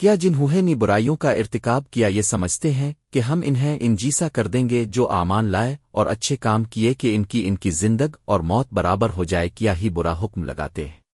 کیا جنہوں نے برائیوں کا ارتکاب کیا یہ سمجھتے ہیں کہ ہم انہیں انجیسا کر دیں گے جو آمان لائے اور اچھے کام کیے کہ ان کی ان کی زندگ اور موت برابر ہو جائے کیا ہی برا حکم لگاتے ہیں۔